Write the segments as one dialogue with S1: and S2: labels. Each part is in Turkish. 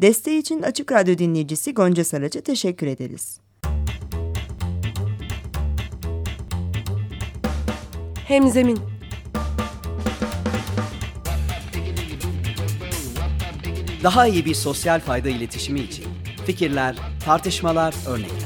S1: Desteği için Açık Radyo dinleyicisi Gonca Saraç'a teşekkür ederiz.
S2: Hemzemin
S3: Daha iyi bir sosyal fayda iletişimi için fikirler, tartışmalar, örnekler.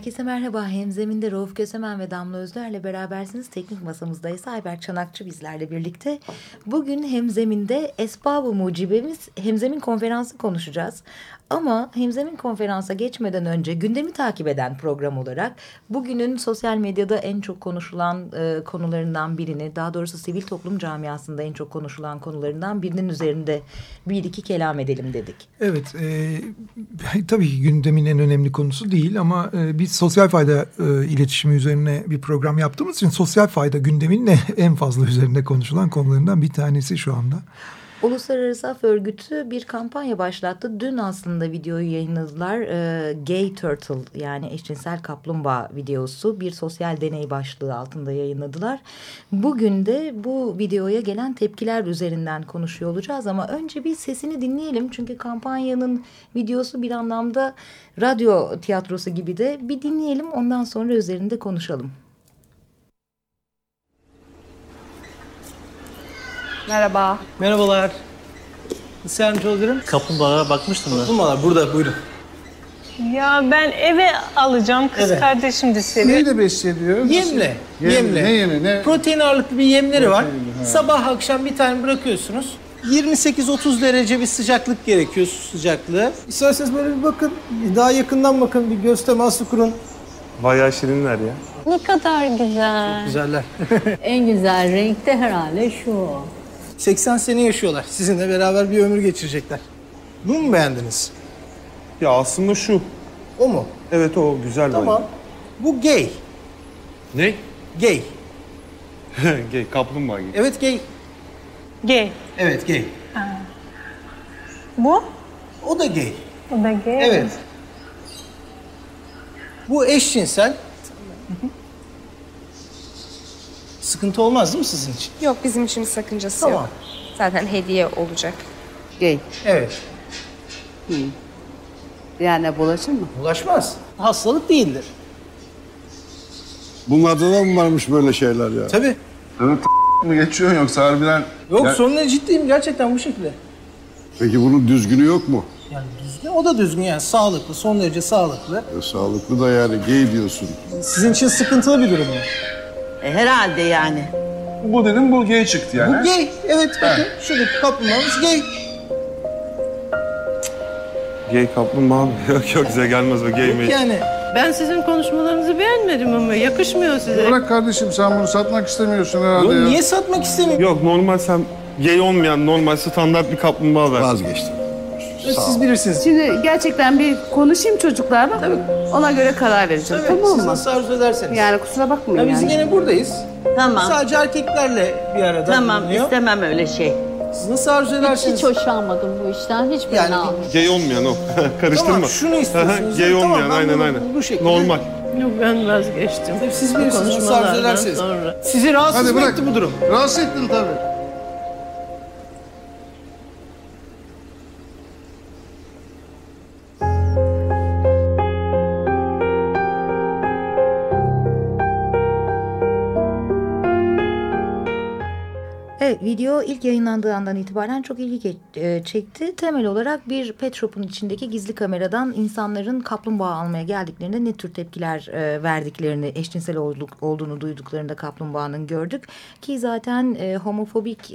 S4: Herkese merhaba. Hemzeminde Rauf Kösemen ve Damla Özler'le berabersiniz. Teknik masamızda ise Ayber Çanakçı bizlerle birlikte. Bugün Hemzeminde Esbab-ı Mucibemiz Hemzemin konferansı konuşacağız. Ama Hemzemin konferansa geçmeden önce gündemi takip eden program olarak bugünün sosyal medyada en çok konuşulan e, konularından birini, daha doğrusu sivil toplum camiasında en çok konuşulan konularından birinin üzerinde bir iki kelam edelim dedik.
S5: Evet, e, tabii ki gündemin en önemli konusu değil ama e, biz sosyal fayda e, iletişimi üzerine bir program yaptığımız için sosyal fayda gündemin de en fazla üzerinde konuşulan konularından bir tanesi şu anda.
S4: Uluslararası Af Örgütü bir kampanya başlattı. Dün aslında videoyu yayınladılar. E, Gay Turtle yani eşcinsel kaplumbağa videosu bir sosyal deney başlığı altında yayınladılar. Bugün de bu videoya gelen tepkiler üzerinden konuşuyor olacağız ama önce bir sesini dinleyelim. Çünkü kampanyanın videosu bir anlamda radyo tiyatrosu gibi de bir dinleyelim ondan sonra üzerinde konuşalım.
S6: Merhaba.
S7: Merhabalar. Nasıl yardımcı olabilirim?
S8: Kaplumbağalara bakmıştım da.
S7: Kaplumbağalar burada buyurun.
S6: Ya ben eve alacağım. Kız
S7: Evet.
S6: kardeşim de seviyor.
S9: Neyle besleniyor?
S7: Yemle.
S9: Yem-
S7: Yemle.
S9: Ne yemi? Ne?
S7: Protein ağırlıklı bir yemleri var.
S9: Proteinli, ha.
S7: Sabah akşam bir tane bırakıyorsunuz. 28-30 derece bir sıcaklık gerekiyor su sıcaklığı. İsterseniz böyle bir bakın. Daha yakından bakın. Bir göz teması kurun.
S10: Bayağı şirinler ya.
S6: Ne kadar güzel.
S7: Güzeller.
S11: En güzel renk de herhalde şu.
S7: 80 sene yaşıyorlar. Sizinle beraber bir ömür geçirecekler. Bunu mu beğendiniz?
S10: Ya aslında şu.
S7: O mu?
S10: Evet o güzel
S7: Tamam. Bu gay.
S10: Ne?
S7: Gay.
S10: Gay, kaplumbağa gibi.
S7: Evet gay.
S6: Gay.
S7: Evet gay.
S6: Bu?
S7: O da gay.
S6: O da gay.
S7: Evet. Bu eşcinsel. Sıkıntı olmaz değil mi sizin için?
S12: Yok bizim için bir sakıncası
S7: Tamam.
S12: yok. Zaten hediye olacak.
S11: Gay.
S7: Evet.
S11: Yani bulaşır mı?
S7: Bulaşmaz. Hastalık değildir.
S9: Bunlarda da mı varmış böyle şeyler ya?
S7: Tabii.
S9: Senin mı geçiyorsun yoksa harbiden?
S7: Yok
S9: Ya-
S7: sonuna ciddiyim gerçekten bu şekilde.
S9: Peki bunun düzgünü yok mu?
S7: Yani düzgün, o da düzgün yani sağlıklı, son derece sağlıklı.
S9: E, sağlıklı da yani gay diyorsun.
S7: Sizin için sıkıntılı bir durum mu?
S11: E, herhalde yani.
S9: Bu dedim bu gay çıktı yani.
S7: Bu gay. Evet bakın şuradaki kaplumbağamız gay.
S10: Gay kaplumbağa mı? yok yok size gelmez o gay mi?
S7: Yani
S11: Ben sizin konuşmalarınızı beğenmedim ama yakışmıyor size.
S9: Bırak kardeşim sen bunu satmak istemiyorsun herhalde
S7: Yo,
S9: ya.
S7: niye satmak istemiyor?
S10: Yok normal sen gay olmayan normal standart bir kaplumbağa ver.
S9: Vazgeçtim.
S7: Siz bilirsiniz.
S11: Şimdi gerçekten bir konuşayım çocuklarla. Ona göre karar vereceğim.
S7: Evet,
S11: tamam
S7: siz
S11: mı?
S7: nasıl arzu ederseniz.
S11: Yani kusura bakmayın
S7: Ya biz
S11: yani.
S7: yine buradayız.
S11: Tamam.
S7: Sadece erkeklerle bir arada
S11: Tamam
S7: bulunuyor.
S11: istemem öyle şey.
S7: Siz nasıl arzu ederseniz.
S11: Hiç hoşlanmadım bu işten. Hiçbirini
S7: Yani-
S11: almadım.
S10: Gay olmayan o. Karıştırma.
S7: Tamam şunu istiyorsunuz.
S10: gay
S7: Tamam,
S10: olmayan
S7: ben
S10: aynen
S7: bunu
S10: aynen.
S7: Bu şekilde.
S10: Normal.
S11: Yok ben vazgeçtim.
S7: Tabii siz bilirsiniz nasıl arzu ederseniz. Sizi rahatsız
S9: Hadi
S7: mı
S9: bırak.
S7: etti bu durum?
S9: Rahatsız ettin tabii.
S4: Video ilk yayınlandığı andan itibaren çok ilgi e, çekti. Temel olarak bir pet shop'un içindeki gizli kameradan insanların kaplumbağa almaya geldiklerinde ne tür tepkiler e, verdiklerini, eşcinsel olduk, olduğunu duyduklarında kaplumbağanın gördük. Ki zaten e, homofobik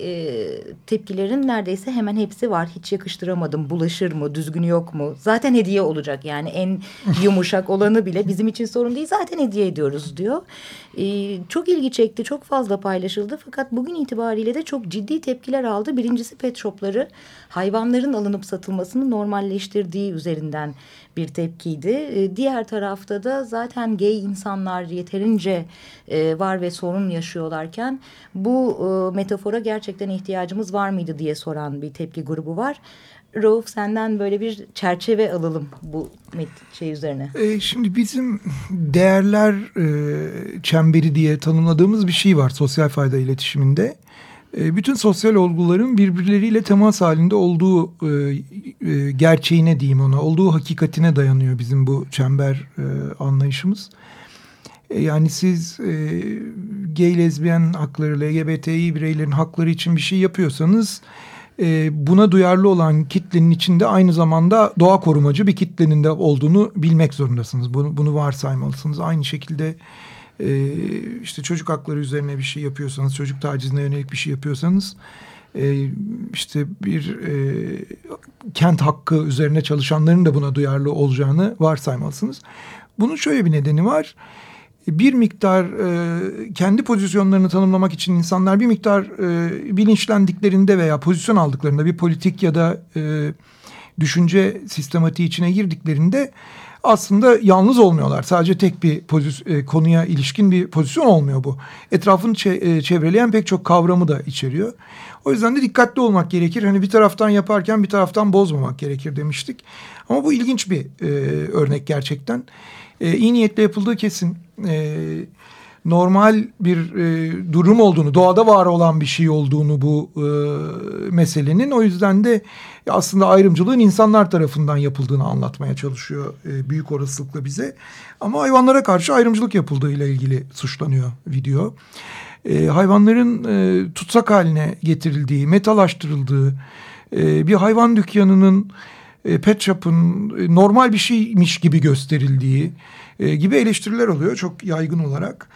S4: tepkilerin neredeyse hemen hepsi var. Hiç yakıştıramadım, bulaşır mı, düzgünü yok mu? Zaten hediye olacak yani en yumuşak olanı bile bizim için sorun değil. Zaten hediye ediyoruz diyor. E, çok ilgi çekti, çok fazla paylaşıldı. Fakat bugün itibariyle de çok ciddi tepkiler aldı. Birincisi pet shopları hayvanların alınıp satılmasını normalleştirdiği üzerinden bir tepkiydi. E, diğer tarafta da zaten gay insanlar yeterince e, var ve sorun yaşıyorlarken bu e, metafora gerçekten ihtiyacımız var mıydı diye soran bir tepki grubu var. Rauf senden böyle bir çerçeve alalım bu şey üzerine.
S5: E, şimdi bizim değerler e, çemberi diye tanımladığımız bir şey var sosyal fayda iletişiminde. E, bütün sosyal olguların birbirleriyle temas halinde olduğu e, e, gerçeğine diyeyim ona, olduğu hakikatine dayanıyor bizim bu çember e, anlayışımız. E, yani siz e, gay, lezbiyen hakları, LGBTİ bireylerin hakları için bir şey yapıyorsanız e, buna duyarlı olan kitlenin içinde aynı zamanda doğa korumacı bir kitlenin de olduğunu bilmek zorundasınız. Bunu, bunu varsaymalısınız. Aynı şekilde e, işte çocuk hakları üzerine bir şey yapıyorsanız, çocuk tacizine yönelik bir şey yapıyorsanız e, işte bir e, kent hakkı üzerine çalışanların da buna duyarlı olacağını varsaymalısınız. Bunun şöyle bir nedeni var bir miktar e, kendi pozisyonlarını tanımlamak için insanlar bir miktar e, bilinçlendiklerinde veya pozisyon aldıklarında bir politik ya da e, düşünce sistematiği içine girdiklerinde aslında yalnız olmuyorlar. Sadece tek bir e, konuya ilişkin bir pozisyon olmuyor bu. Etrafını e, çevreleyen pek çok kavramı da içeriyor. O yüzden de dikkatli olmak gerekir. Hani bir taraftan yaparken bir taraftan bozmamak gerekir demiştik. Ama bu ilginç bir e, örnek gerçekten. E, iyi niyetle yapıldığı kesin. E, normal bir e, durum olduğunu, doğada var olan bir şey olduğunu bu e, meselenin. O yüzden de aslında ayrımcılığın insanlar tarafından yapıldığını anlatmaya çalışıyor e, büyük olasılıkla bize. Ama hayvanlara karşı ayrımcılık yapıldığıyla ilgili suçlanıyor video. E, hayvanların e, tutsak haline getirildiği, metalaştırıldığı, e, bir hayvan dükkanının e, pet shop'ın e, normal bir şeymiş gibi gösterildiği e, gibi eleştiriler oluyor çok yaygın olarak.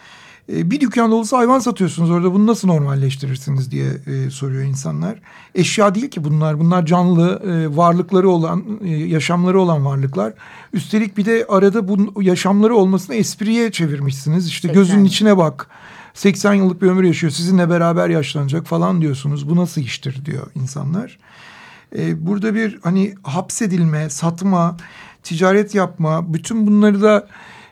S5: E, bir dükkan dolusu hayvan satıyorsunuz orada bunu nasıl normalleştirirsiniz diye e, soruyor insanlar. Eşya değil ki bunlar. Bunlar canlı e, varlıkları olan, e, yaşamları olan varlıklar. Üstelik bir de arada bu yaşamları olmasını espriye çevirmişsiniz. İşte 80. gözünün içine bak. 80 yıllık bir ömür yaşıyor. Sizinle beraber yaşlanacak falan diyorsunuz. Bu nasıl iştir diyor insanlar. E, burada bir hani hapsedilme, satma, ticaret yapma, bütün bunları da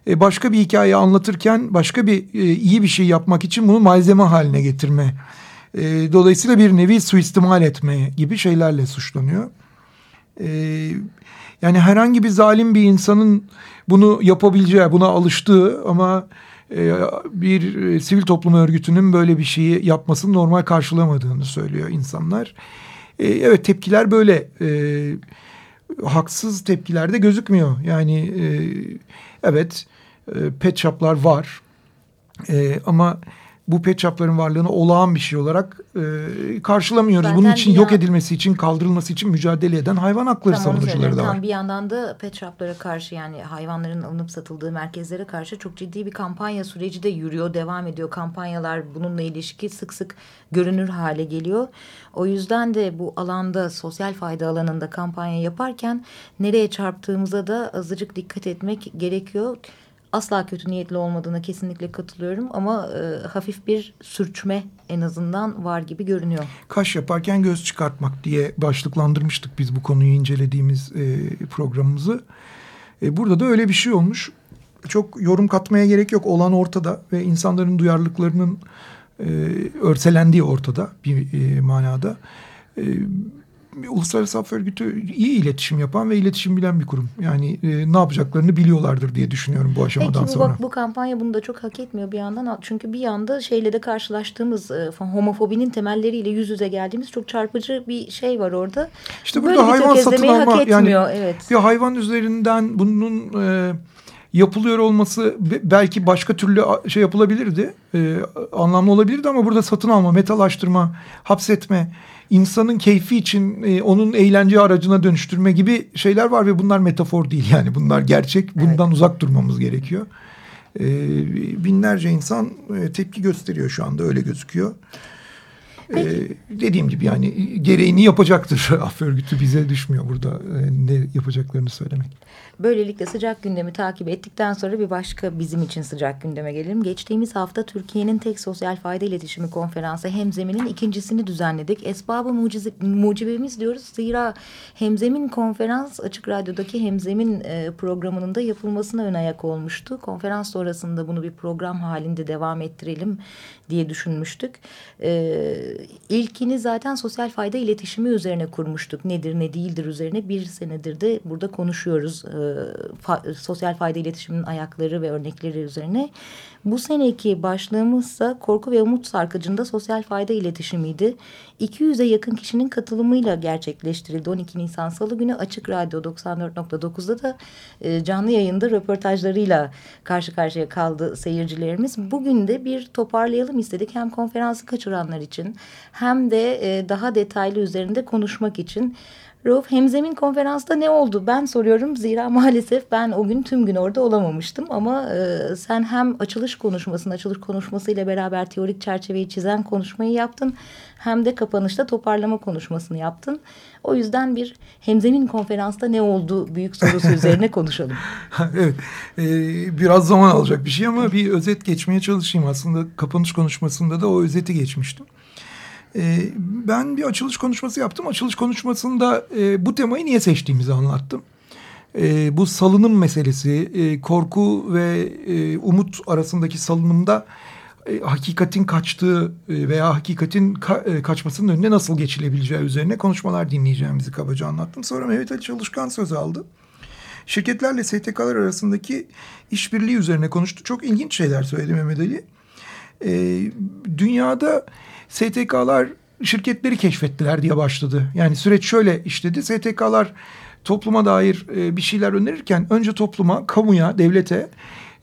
S5: e, başka bir hikaye anlatırken başka bir e, iyi bir şey yapmak için bunu malzeme haline getirme. E, dolayısıyla bir nevi suistimal etme gibi şeylerle suçlanıyor. E, yani herhangi bir zalim bir insanın bunu yapabileceği, buna alıştığı ama e, bir e, sivil toplum örgütünün böyle bir şeyi yapmasını normal karşılamadığını söylüyor insanlar. E, evet tepkiler böyle. E, haksız tepkiler de gözükmüyor. Yani e, evet e, pet shop'lar var. E, ama bu pet shop'ların varlığını olağan bir şey olarak e, karşılamıyoruz. Zaten Bunun için yok edilmesi için, kaldırılması için mücadele eden hayvan hakları savunucuları da var.
S4: Tam bir yandan da pet shop'lara karşı yani hayvanların alınıp satıldığı merkezlere karşı çok ciddi bir kampanya süreci de yürüyor, devam ediyor. Kampanyalar bununla ilişki sık sık görünür hale geliyor. O yüzden de bu alanda sosyal fayda alanında kampanya yaparken nereye çarptığımıza da azıcık dikkat etmek gerekiyor asla kötü niyetli olmadığına kesinlikle katılıyorum ama e, hafif bir sürçme en azından var gibi görünüyor.
S5: Kaş yaparken göz çıkartmak diye başlıklandırmıştık biz bu konuyu incelediğimiz e, programımızı. E, burada da öyle bir şey olmuş. Çok yorum katmaya gerek yok. Olan ortada ve insanların duyarlılıklarının e, örselendiği ortada bir e, manada. E, Uluslararası Af Örgütü iyi iletişim yapan ve iletişim bilen bir kurum. Yani e, ne yapacaklarını biliyorlardır diye düşünüyorum bu aşamadan
S4: Peki,
S5: sonra.
S4: Bak, bu kampanya bunu da çok hak etmiyor bir yandan. Çünkü bir yanda şeyle de karşılaştığımız e, homofobinin temelleriyle yüz yüze geldiğimiz çok çarpıcı bir şey var orada.
S5: İşte burada Böyle hayvan satın alma yani evet. bir hayvan üzerinden bunun e, yapılıyor olması belki başka türlü şey yapılabilirdi. E, anlamlı olabilirdi ama burada satın alma, metalaştırma, hapsetme insanın keyfi için e, onun eğlence aracına dönüştürme gibi şeyler var ve bunlar metafor değil yani bunlar gerçek. Bundan evet. uzak durmamız gerekiyor. E, binlerce insan e, tepki gösteriyor şu anda öyle gözüküyor. E, dediğim gibi yani gereğini yapacaktır. Af örgütü bize düşmüyor burada e, ne yapacaklarını söylemek.
S4: Böylelikle sıcak gündemi takip ettikten sonra bir başka bizim için sıcak gündeme gelelim. Geçtiğimiz hafta Türkiye'nin tek sosyal fayda iletişimi konferansı Hemzemin'in ikincisini düzenledik. Esbabı mucize, mucibemiz diyoruz. Zira Hemzemin konferans Açık Radyo'daki Hemzemin e, programının da yapılmasına ön ayak olmuştu. Konferans sonrasında bunu bir program halinde devam ettirelim diye düşünmüştük. E, ilkini zaten sosyal fayda iletişimi üzerine kurmuştuk. Nedir ne değildir üzerine bir senedir de burada konuşuyoruz. E, fa sosyal fayda iletişiminin ayakları ve örnekleri üzerine. Bu seneki başlığımızsa korku ve umut sarkıcında sosyal fayda iletişimiydi. 200'e yakın kişinin katılımıyla gerçekleştirildi. 12 Nisan Salı günü Açık Radyo 94.9'da da e, canlı yayında röportajlarıyla karşı karşıya kaldı seyircilerimiz. Bugün de bir toparlayalım istedik. Hem konferansı kaçıranlar için hem de e, daha detaylı üzerinde konuşmak için. Rauf Hemzemin konferansta ne oldu? Ben soruyorum zira maalesef ben o gün tüm gün orada olamamıştım. Ama e, sen hem açılış konuşmasını, açılış konuşmasıyla beraber teorik çerçeveyi çizen konuşmayı yaptın. Hem de kapanışta toparlama konuşmasını yaptın. O yüzden bir Hemzemin konferansta ne oldu büyük sorusu üzerine konuşalım.
S5: evet, ee, biraz zaman alacak bir şey ama bir özet geçmeye çalışayım. Aslında kapanış konuşmasında da o özeti geçmiştim. E, ben bir açılış konuşması yaptım. Açılış konuşmasında e, bu temayı niye seçtiğimizi anlattım. E, bu salınım meselesi, e, korku ve e, umut arasındaki salınımda hakikatin kaçtığı veya hakikatin ka, kaçmasının önüne nasıl geçilebileceği üzerine konuşmalar dinleyeceğimizi kabaca anlattım. Sonra Mehmet Ali Çalışkan söz aldı. Şirketlerle STK'lar arasındaki işbirliği üzerine konuştu. Çok ilginç şeyler söyledi Mehmet Ali. E, dünyada STK'lar şirketleri keşfettiler diye başladı. Yani süreç şöyle işledi. STK'lar topluma dair e, bir şeyler önerirken önce topluma, kamuya, devlete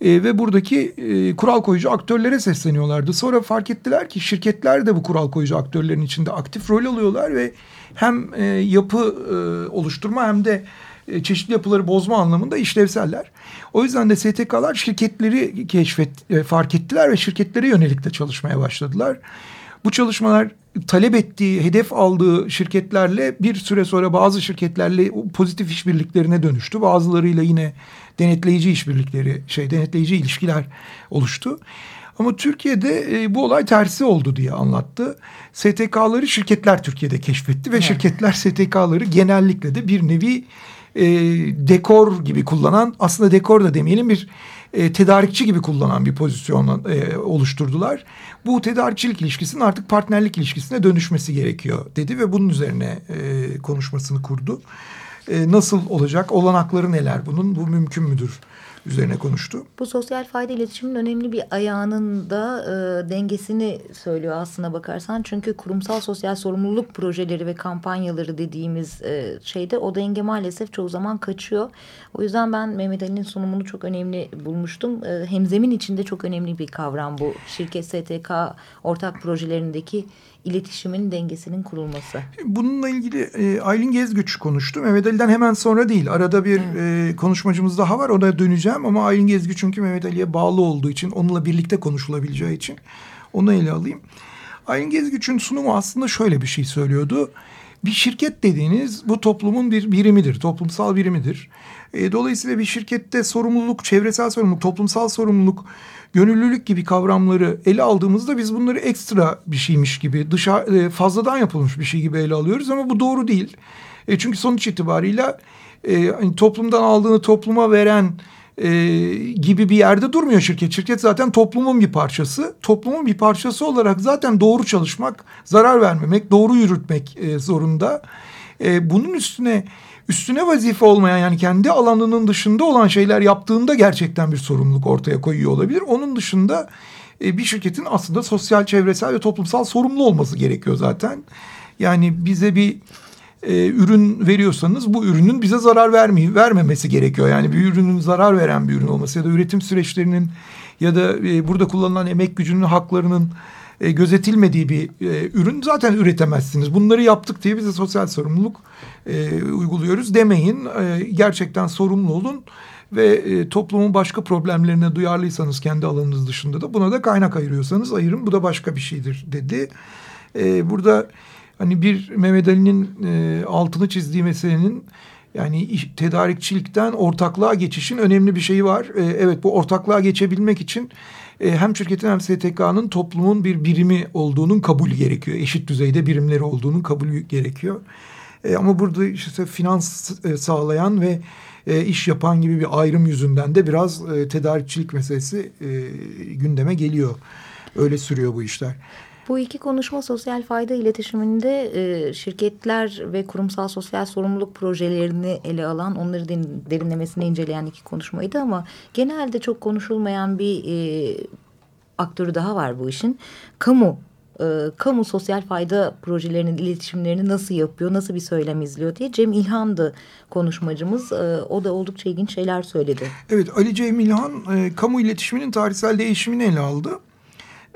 S5: e, ve buradaki e, kural koyucu aktörlere sesleniyorlardı. Sonra fark ettiler ki şirketler de bu kural koyucu aktörlerin içinde aktif rol alıyorlar ve hem e, yapı e, oluşturma hem de e, çeşitli yapıları bozma anlamında işlevseller. O yüzden de STK'lar şirketleri keşfet e, fark ettiler ve şirketlere yönelik de çalışmaya başladılar. Bu çalışmalar talep ettiği, hedef aldığı şirketlerle bir süre sonra bazı şirketlerle pozitif işbirliklerine dönüştü. Bazılarıyla yine denetleyici işbirlikleri, şey denetleyici ilişkiler oluştu. Ama Türkiye'de e, bu olay tersi oldu diye anlattı. STK'ları şirketler Türkiye'de keşfetti ve evet. şirketler STK'ları genellikle de bir nevi e, dekor gibi kullanan aslında dekor da demeyelim bir e, tedarikçi gibi kullanan bir pozisyon e, oluşturdular. Bu tedarikçilik ilişkisinin artık partnerlik ilişkisine dönüşmesi gerekiyor dedi ve bunun üzerine e, konuşmasını kurdu. E, nasıl olacak? Olanakları neler bunun? Bu mümkün müdür? Üzerine konuştu.
S4: Bu sosyal fayda iletişimin önemli bir ayağının da e, dengesini söylüyor aslına bakarsan. Çünkü kurumsal sosyal sorumluluk projeleri ve kampanyaları dediğimiz e, şeyde o denge maalesef çoğu zaman kaçıyor. O yüzden ben Mehmet Ali'nin sunumunu çok önemli bulmuştum. E, hemzemin içinde çok önemli bir kavram bu. Şirket STK ortak projelerindeki iletişimin dengesinin kurulması.
S5: Bununla ilgili e, Aylin Gezgüç konuştu. Mehmet Ali'den hemen sonra değil. Arada bir evet. e, konuşmacımız daha var. Ona döneceğim ama Aylin Gezgüç çünkü Mehmet Ali'ye bağlı olduğu için onunla birlikte konuşulabileceği için onu ele alayım. Aylin Gezgüç'ün sunumu aslında şöyle bir şey söylüyordu. Bir şirket dediğiniz bu toplumun bir birimidir, toplumsal birimidir. E, dolayısıyla bir şirkette sorumluluk, çevresel sorumluluk, toplumsal sorumluluk gönüllülük gibi kavramları ele aldığımızda biz bunları ekstra bir şeymiş gibi dışarı e, fazladan yapılmış bir şey gibi ele alıyoruz ama bu doğru değil. E, çünkü sonuç itibarıyla e, hani toplumdan aldığını topluma veren e, gibi bir yerde durmuyor şirket. Şirket zaten toplumun bir parçası. Toplumun bir parçası olarak zaten doğru çalışmak, zarar vermemek, doğru yürütmek e, zorunda. E, bunun üstüne üstüne vazife olmayan yani kendi alanının dışında olan şeyler yaptığında gerçekten bir sorumluluk ortaya koyuyor olabilir. Onun dışında e, bir şirketin aslında sosyal, çevresel ve toplumsal sorumlu olması gerekiyor zaten. Yani bize bir e, ürün veriyorsanız bu ürünün bize zarar vermeyi vermemesi gerekiyor. Yani bir ürünün zarar veren bir ürün olması ya da üretim süreçlerinin ya da e, burada kullanılan emek gücünün haklarının e, gözetilmediği bir e, ürün zaten üretemezsiniz. Bunları yaptık diye bize sosyal sorumluluk e, uyguluyoruz demeyin. E, gerçekten sorumlu olun ve e, toplumun başka problemlerine duyarlıysanız kendi alanınız dışında da buna da kaynak ayırıyorsanız ayırın. Bu da başka bir şeydir dedi. E, burada hani bir Mehmet Ali'nin e, altını çizdiği meselenin yani iş, tedarikçilikten ortaklığa geçişin önemli bir şeyi var. E, evet bu ortaklığa geçebilmek için e, hem şirketin hem STK'nın toplumun bir birimi olduğunun kabulü gerekiyor. Eşit düzeyde birimleri olduğunun kabulü gerekiyor. E, ama burada işte finans e, sağlayan ve e, iş yapan gibi bir ayrım yüzünden de biraz e, tedarikçilik meselesi e, gündeme geliyor. Öyle sürüyor bu işler.
S4: Bu iki konuşma sosyal fayda iletişiminde e, şirketler ve kurumsal sosyal sorumluluk projelerini ele alan, onları derinlemesine inceleyen iki konuşmaydı ama genelde çok konuşulmayan bir e, aktörü daha var bu işin. Kamu e, kamu sosyal fayda projelerinin iletişimlerini nasıl yapıyor, nasıl bir söylem izliyor diye Cem İlhan'dı konuşmacımız. E, o da oldukça ilginç şeyler söyledi.
S5: Evet Ali Cem İlhan e, kamu iletişiminin tarihsel değişimini ele aldı.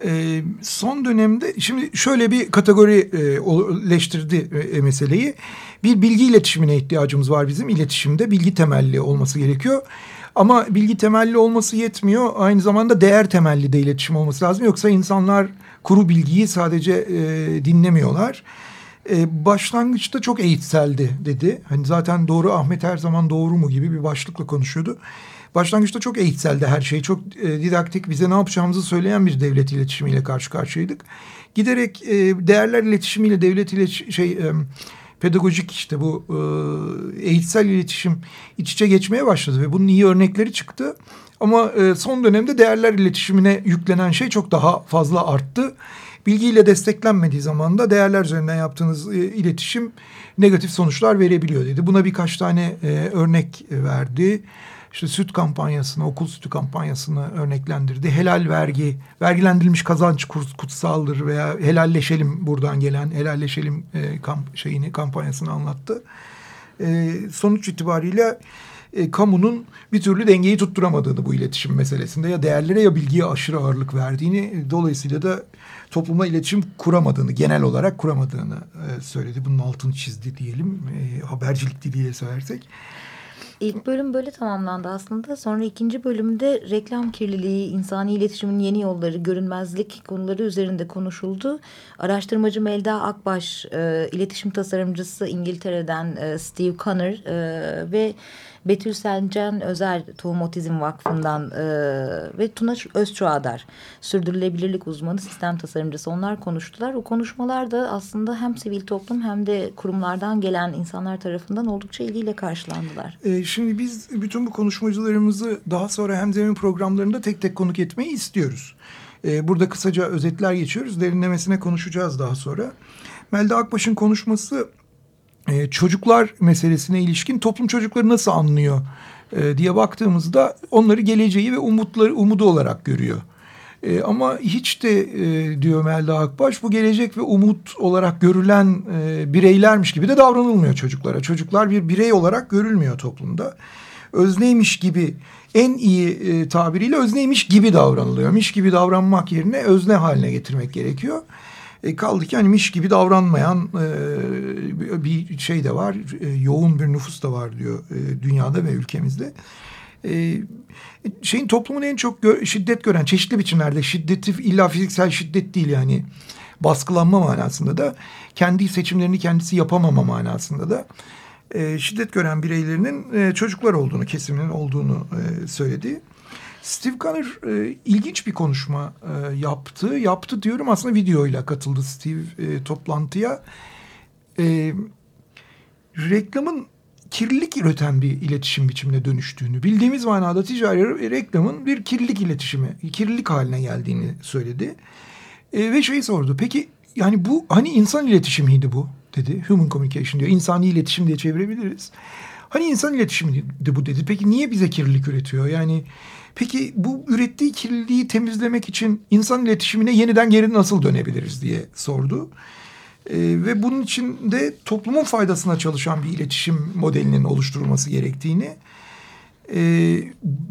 S5: E, son dönemde şimdi şöyle bir kategorileştirdi e, e, meseleyi. Bir bilgi iletişimine ihtiyacımız var bizim iletişimde. Bilgi temelli olması gerekiyor. Ama bilgi temelli olması yetmiyor. Aynı zamanda değer temelli de iletişim olması lazım. Yoksa insanlar kuru bilgiyi sadece e, dinlemiyorlar. E, başlangıçta çok eğitseldi dedi. Hani zaten doğru Ahmet her zaman doğru mu gibi bir başlıkla konuşuyordu. Başlangıçta çok eğitseldi her şey. Çok e, didaktik bize ne yapacağımızı söyleyen bir devlet iletişimiyle karşı karşıyaydık. Giderek e, değerler iletişimiyle devlet iletişim şey e, pedagojik işte bu eğitsel iletişim iç içe geçmeye başladı ve bunun iyi örnekleri çıktı. Ama son dönemde değerler iletişimine yüklenen şey çok daha fazla arttı. Bilgiyle desteklenmediği zaman da değerler üzerinden yaptığınız e, iletişim negatif sonuçlar verebiliyor dedi. Buna birkaç tane e, örnek verdi işte süt kampanyasını, okul sütü kampanyasını örneklendirdi. Helal vergi, vergilendirilmiş kazanç kutsaldır veya helalleşelim buradan gelen helalleşelim e, kamp şeyini kampanyasını anlattı. E, sonuç itibariyle e, kamunun bir türlü dengeyi tutturamadığını bu iletişim meselesinde ya değerlere ya bilgiye aşırı ağırlık verdiğini dolayısıyla da topluma iletişim kuramadığını genel olarak kuramadığını e, söyledi. Bunun altını çizdi diyelim e, habercilik diliyle söylersek.
S4: İlk bölüm böyle tamamlandı aslında. Sonra ikinci bölümde reklam kirliliği, insani iletişimin yeni yolları, görünmezlik konuları üzerinde konuşuldu. Araştırmacı Melda Akbaş, e, iletişim tasarımcısı İngiltere'den e, Steve Connor e, ve Betül Selcan Özel Tohum Otizm Vakfı'ndan e, ve Tuna Özçuadar sürdürülebilirlik uzmanı sistem tasarımcısı onlar konuştular. O konuşmalar da aslında hem sivil toplum hem de kurumlardan gelen insanlar tarafından oldukça ilgiyle karşılandılar.
S5: E, şimdi biz bütün bu konuşmacılarımızı daha sonra hem zemin programlarında tek tek konuk etmeyi istiyoruz. E, burada kısaca özetler geçiyoruz. Derinlemesine konuşacağız daha sonra. Melda Akbaş'ın konuşması e, çocuklar meselesine ilişkin toplum çocukları nasıl anlıyor e, diye baktığımızda onları geleceği ve umutları umudu olarak görüyor. E, ama hiç de e, diyor Melda Akbaş bu gelecek ve umut olarak görülen e, bireylermiş gibi de davranılmıyor çocuklara. Çocuklar bir birey olarak görülmüyor toplumda. Özneymiş gibi en iyi e, tabiriyle özneymiş gibi davranılıyor. Miş gibi davranmak yerine özne haline getirmek gerekiyor. E, kaldı ki hani miş gibi davranmayan e, bir şey de var. E, yoğun bir nüfus da var diyor e, dünyada ve ülkemizde. E, şeyin toplumun en çok gö şiddet gören çeşitli biçimlerde şiddeti illa fiziksel şiddet değil yani baskılanma manasında da kendi seçimlerini kendisi yapamama manasında da e, şiddet gören bireylerinin e, çocuklar olduğunu kesiminin olduğunu e, söyledi. Steve Connor e, ilginç bir konuşma e, yaptı. Yaptı diyorum aslında videoyla katıldı Steve e, toplantıya. E, reklamın kirlilik üreten bir iletişim biçimine dönüştüğünü, bildiğimiz manada ticari reklamın bir kirlilik iletişimi, kirlilik haline geldiğini söyledi. E, ve şeyi sordu. Peki yani bu hani insan iletişimiydi bu dedi. Human communication diyor. İnsani iletişim diye çevirebiliriz. Hani insan iletişimiydi bu dedi. Peki niye bize kirlilik üretiyor? Yani Peki bu ürettiği kirliliği temizlemek için insan iletişimine yeniden geri nasıl dönebiliriz diye sordu. Ee, ve bunun için de toplumun faydasına çalışan bir iletişim modelinin oluşturulması gerektiğini... E,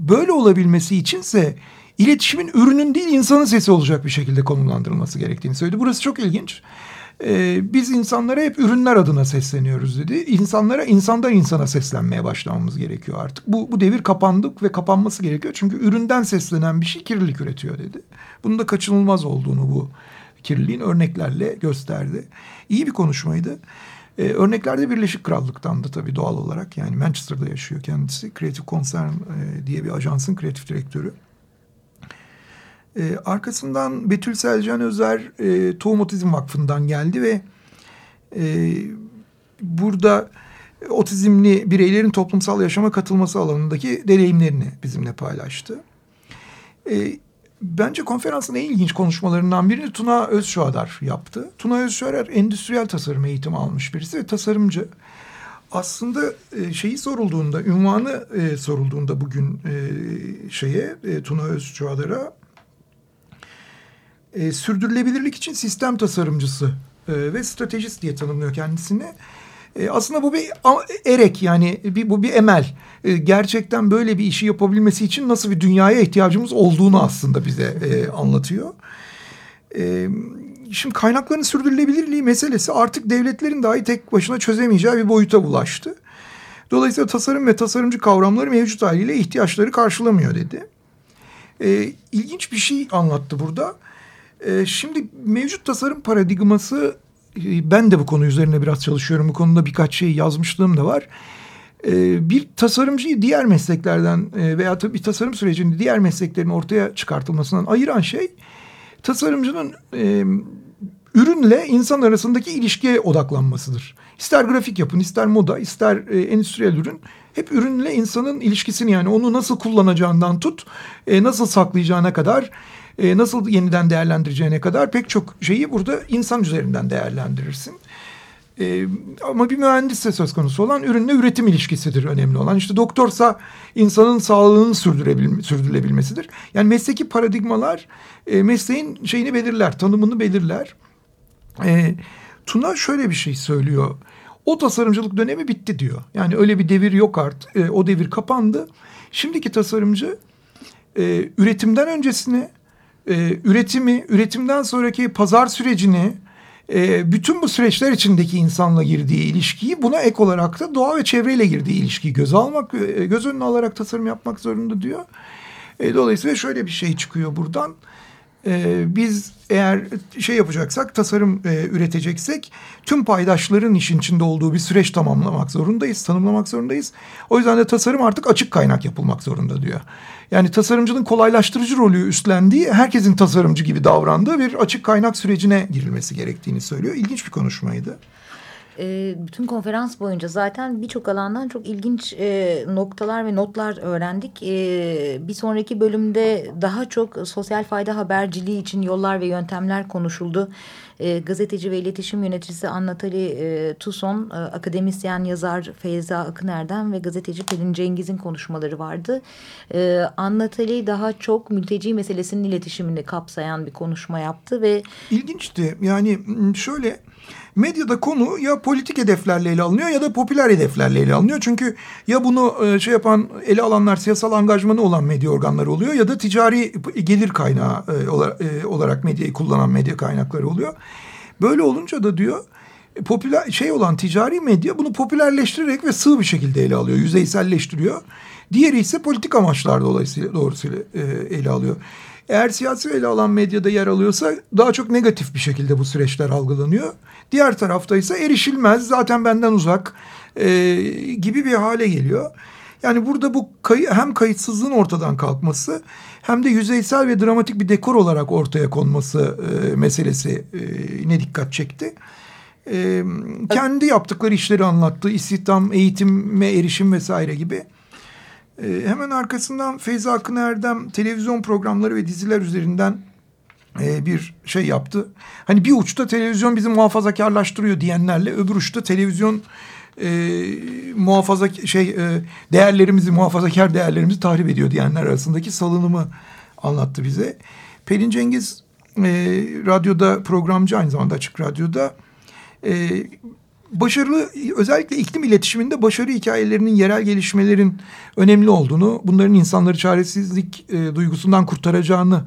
S5: böyle olabilmesi içinse iletişimin ürünün değil insanın sesi olacak bir şekilde konumlandırılması gerektiğini söyledi. Burası çok ilginç e, biz insanlara hep ürünler adına sesleniyoruz dedi. İnsanlara insandan insana seslenmeye başlamamız gerekiyor artık. Bu, bu devir kapandık ve kapanması gerekiyor. Çünkü üründen seslenen bir şey kirlilik üretiyor dedi. Bunun da kaçınılmaz olduğunu bu kirliliğin örneklerle gösterdi. İyi bir konuşmaydı. Ee, örneklerde Birleşik Krallık'tandı tabii doğal olarak. Yani Manchester'da yaşıyor kendisi. Creative Concern e, diye bir ajansın kreatif direktörü. Ee, arkasından Betül Selcan Özer e, Tohum Otizm Vakfı'ndan geldi ve e, burada otizmli bireylerin toplumsal yaşama katılması alanındaki deneyimlerini bizimle paylaştı. E, bence konferansın en ilginç konuşmalarından birini Tuna Özşuadar yaptı. Tuna Özşuadar endüstriyel tasarım eğitimi almış birisi ve tasarımcı. Aslında e, şeyi sorulduğunda, ünvanı e, sorulduğunda bugün e, şeye e, Tuna Özşuadar'a e, sürdürülebilirlik için sistem tasarımcısı e, ve stratejist diye tanımlıyor kendisini. E, aslında bu bir erek yani bir, bu bir emel. E, gerçekten böyle bir işi yapabilmesi için nasıl bir dünyaya ihtiyacımız olduğunu aslında bize e, anlatıyor. E, şimdi kaynakların sürdürülebilirliği meselesi artık devletlerin dahi tek başına çözemeyeceği bir boyuta ulaştı. Dolayısıyla tasarım ve tasarımcı kavramları mevcut haliyle ihtiyaçları karşılamıyor dedi. E, ilginç bir şey anlattı burada. E, şimdi mevcut tasarım paradigması e, ben de bu konu üzerine biraz çalışıyorum. Bu konuda birkaç şey yazmışlığım da var. E, bir tasarımcıyı diğer mesleklerden e, veya bir tasarım sürecini diğer mesleklerin ortaya çıkartılmasından ayıran şey tasarımcının ürünle insan arasındaki ilişkiye odaklanmasıdır. İster grafik yapın, ister moda, ister endüstriyel ürün hep ürünle insanın ilişkisini yani onu nasıl kullanacağından tut, nasıl saklayacağına kadar e, nasıl yeniden değerlendireceğine kadar pek çok şeyi burada insan üzerinden değerlendirirsin. E, ama bir mühendisse söz konusu olan ürünle üretim ilişkisidir önemli olan. İşte doktorsa insanın sağlığının sürdürebil sürdürülebilmesidir. Yani mesleki paradigmalar e, mesleğin şeyini belirler, tanımını belirler. E, Tuna şöyle bir şey söylüyor. O tasarımcılık dönemi bitti diyor. Yani öyle bir devir yok artık. E, o devir kapandı. Şimdiki tasarımcı e, üretimden öncesini e, üretimi, üretimden sonraki pazar sürecini, e, bütün bu süreçler içindeki insanla girdiği ilişkiyi buna ek olarak da doğa ve çevreyle girdiği ilişkiyi göz almak, e, göz önüne alarak tasarım yapmak zorunda diyor. E, dolayısıyla şöyle bir şey çıkıyor buradan. E, biz eğer şey yapacaksak, tasarım e, üreteceksek tüm paydaşların işin içinde olduğu bir süreç tamamlamak zorundayız, tanımlamak zorundayız. O yüzden de tasarım artık açık kaynak yapılmak zorunda diyor. Yani tasarımcının kolaylaştırıcı rolü üstlendiği, herkesin tasarımcı gibi davrandığı bir açık kaynak sürecine girilmesi gerektiğini söylüyor. İlginç bir konuşmaydı
S4: e, bütün konferans boyunca zaten birçok alandan çok ilginç e, noktalar ve notlar öğrendik. E, bir sonraki bölümde daha çok sosyal fayda haberciliği için yollar ve yöntemler konuşuldu. E, gazeteci ve iletişim yöneticisi Anatali e, Tuson, e, akademisyen yazar Feyza Akıner'den ve gazeteci Pelin Cengiz'in konuşmaları vardı. E, Anatali daha çok mülteci meselesinin iletişimini kapsayan bir konuşma yaptı ve...
S5: İlginçti. Yani şöyle medyada konu ya politik hedeflerle ele alınıyor ya da popüler hedeflerle ele alınıyor. Çünkü ya bunu e, şey yapan ele alanlar siyasal angajmanı olan medya organları oluyor ya da ticari gelir kaynağı e, olarak medyayı kullanan medya kaynakları oluyor. Böyle olunca da diyor popüler şey olan ticari medya bunu popülerleştirerek ve sığ bir şekilde ele alıyor, yüzeyselleştiriyor. Diğeri ise politik amaçlar dolayısıyla doğrusuyla e, ele alıyor. Eğer siyasi ele alan medyada yer alıyorsa daha çok negatif bir şekilde bu süreçler algılanıyor. Diğer tarafta ise erişilmez zaten benden uzak e, gibi bir hale geliyor. Yani burada bu kay hem kayıtsızlığın ortadan kalkması hem de yüzeysel ve dramatik bir dekor olarak ortaya konması e, meselesi e, ne dikkat çekti. E, kendi yaptıkları işleri anlattı. İstihdam, eğitime erişim vesaire gibi. E, hemen arkasından Feyza Akın Erdem televizyon programları ve diziler üzerinden e, bir şey yaptı. Hani bir uçta televizyon bizi muhafazakarlaştırıyor diyenlerle öbür uçta televizyon e, muhafaza şey e, değerlerimizi muhafazakar değerlerimizi tahrip ediyor diyenler arasındaki salınımı anlattı bize. Pelin Cengiz e, radyoda programcı aynı zamanda açık radyoda e, başarılı özellikle iklim iletişiminde başarı hikayelerinin yerel gelişmelerin önemli olduğunu bunların insanları çaresizlik e, duygusundan kurtaracağını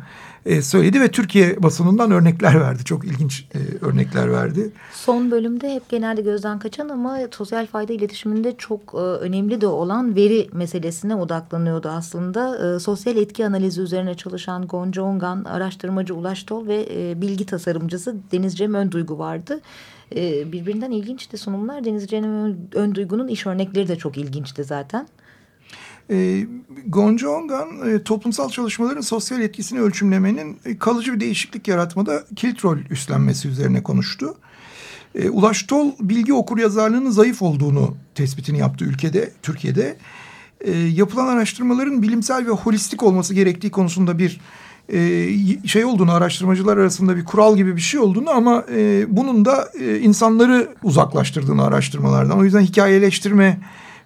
S5: e, söyledi ve Türkiye basınından örnekler verdi. Çok ilginç e, örnekler verdi.
S4: Son bölümde hep genelde gözden kaçan ama sosyal fayda iletişiminde çok e, önemli de olan veri meselesine odaklanıyordu aslında. E, sosyal etki analizi üzerine çalışan Gonca Ongan, araştırmacı Ulaş Tol ve e, bilgi tasarımcısı Deniz Cem Önduygu vardı. E, birbirinden ilginçti sunumlar. Deniz Cem Önduygu'nun iş örnekleri de çok ilginçti zaten.
S5: E, Gonca Ongan e, toplumsal çalışmaların sosyal etkisini ölçümlemenin e, kalıcı bir değişiklik yaratmada kilit rol üstlenmesi üzerine konuştu. E, Ulaş Tol bilgi okur yazarlığının zayıf olduğunu tespitini yaptı ülkede, Türkiye'de. E, yapılan araştırmaların bilimsel ve holistik olması gerektiği konusunda bir e, şey olduğunu araştırmacılar arasında bir kural gibi bir şey olduğunu ama e, bunun da e, insanları uzaklaştırdığını araştırmalardan. O yüzden hikayeleştirme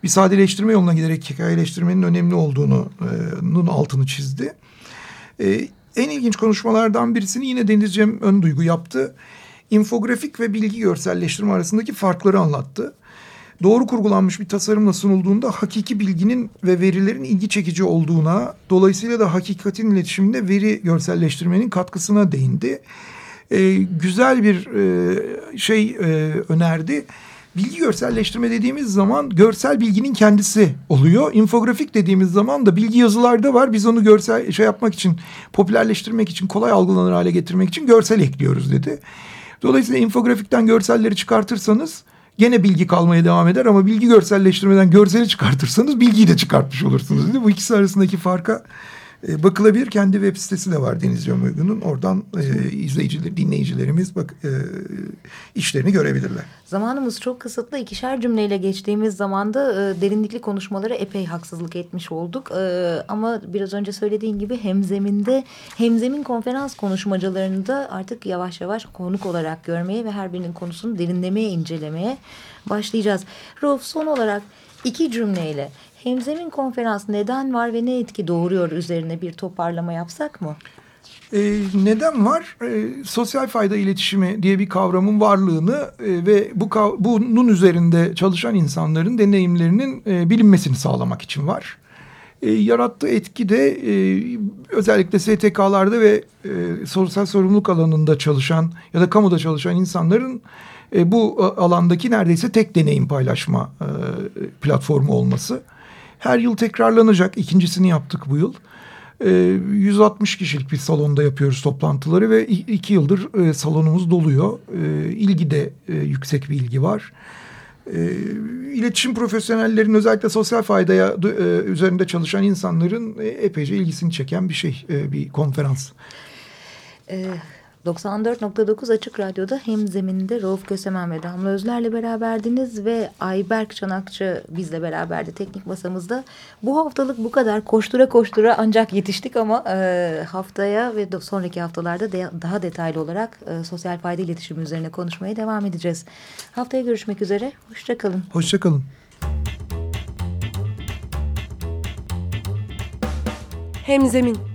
S5: bir sadeleştirme yoluna giderek hikayeleştirmenin önemli olduğunun altını çizdi. E, en ilginç konuşmalardan birisini yine Deniz Cem Önduygu yaptı. İnfografik ve bilgi görselleştirme arasındaki farkları anlattı. Doğru kurgulanmış bir tasarımla sunulduğunda hakiki bilginin ve verilerin ilgi çekici olduğuna, dolayısıyla da hakikatin iletişiminde veri görselleştirmenin katkısına değindi. E, güzel bir e, şey e, önerdi bilgi görselleştirme dediğimiz zaman görsel bilginin kendisi oluyor. İnfografik dediğimiz zaman da bilgi yazılarda var. Biz onu görsel şey yapmak için, popülerleştirmek için, kolay algılanır hale getirmek için görsel ekliyoruz dedi. Dolayısıyla infografikten görselleri çıkartırsanız gene bilgi kalmaya devam eder ama bilgi görselleştirmeden görseli çıkartırsanız bilgiyi de çıkartmış olursunuz. Dedi. Bu ikisi arasındaki farka e, bakılabilir. Kendi web sitesi de var Deniz Cem Uygun'un. Oradan e, izleyiciler, dinleyicilerimiz bak e, işlerini görebilirler.
S4: Zamanımız çok kısıtlı. ikişer cümleyle geçtiğimiz zamanda e, derinlikli konuşmalara epey haksızlık etmiş olduk. E, ama biraz önce söylediğin gibi hemzeminde hemzemin konferans konuşmacılarını da artık yavaş yavaş konuk olarak görmeye ve her birinin konusunu derinlemeye incelemeye başlayacağız. Rauf son olarak iki cümleyle Hemzemin konferans neden var ve ne etki doğuruyor üzerine bir toparlama yapsak mı?
S5: Ee, neden var? Ee, sosyal fayda iletişimi diye bir kavramın varlığını e, ve bu bunun üzerinde çalışan insanların deneyimlerinin e, bilinmesini sağlamak için var. E, yarattığı etki de e, özellikle STK'larda ve e, sosyal sorumluluk alanında çalışan ya da kamuda çalışan insanların e, bu alandaki neredeyse tek deneyim paylaşma e, platformu olması her yıl tekrarlanacak. İkincisini yaptık bu yıl. E, ee, 160 kişilik bir salonda yapıyoruz toplantıları ve iki yıldır e, salonumuz doluyor. E, ilgi de e, yüksek bir ilgi var. E, iletişim profesyonellerin özellikle sosyal faydaya e, üzerinde çalışan insanların epeyce ilgisini çeken bir şey, bir konferans.
S4: Evet. 94.9 Açık Radyo'da hem zeminde Rauf Kösemen ve Damla Özler'le beraberdiniz ve Ayberk Çanakçı bizle beraberdi teknik masamızda. Bu haftalık bu kadar koştura koştura ancak yetiştik ama e, haftaya ve sonraki haftalarda de, daha detaylı olarak e, sosyal fayda iletişimi üzerine konuşmaya devam edeceğiz. Haftaya görüşmek üzere. Hoşçakalın.
S5: Hoşçakalın.
S2: Hemzemin